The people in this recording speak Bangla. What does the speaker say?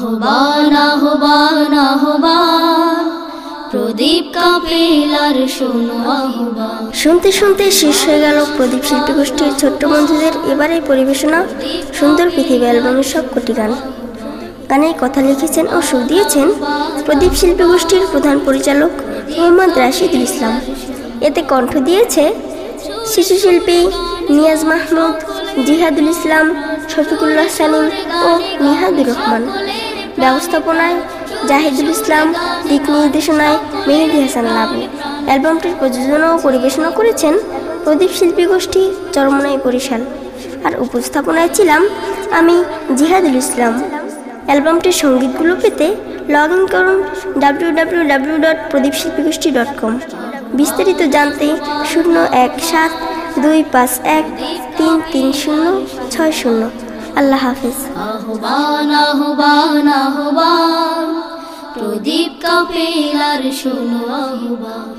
আহ্বান আহ্বান আহ্বান প্রদীপ কাপেলার শোনো আহ্বান শুনতে শুনতে শেষ হয়ে গেল প্রদীপ শিল্পী গোষ্ঠীর ছোট্ট বন্ধুদের এবারে পরিবেশনা, সুন্দর পৃথিবী অ্যালবামের সব কোটি গান। গানের কথা লিখেছেন ও সুর দিয়েছেন প্রদীপ শিল্পী গোষ্ঠীর প্রধান পরিচালক মোহাম্মদ রাশিদুল ইসলাম। এতে কণ্ঠ দিয়েছে শিশু শিল্পী নিয়াজ মাহমুদ, জিহাদুল ইসলাম, শফিকুল্লাহ সালিম ও নিহাদুর রহমান। ব্যবস্থাপনায় জাহিদুল ইসলাম, দিক নির্দেশনায় মেহেদি হাসান লাবু অ্যালবামটির প্রযোজনা ও পরিবেশনা করেছেন প্রদীপ শিল্পী গোষ্ঠী চরমনাই বরিশাল। আর উপস্থাপনায় ছিলাম আমি জিহাদুল ইসলাম। অ্যালবামটির সঙ্গীতগুলো পেতে লগ ইন করুন W W dot Pradip Shilpi Goshthi dot কম বিস্তারিত জানতে শূন্য এক সাত দুই পাঁচ এক তিন তিন শূন্য ছয় শূন্য। আল্লাহ হাফিজ। আহ্বান আহ্বান আহ্বান। প্রদীপ কাপেলার শোনো আহ্বান।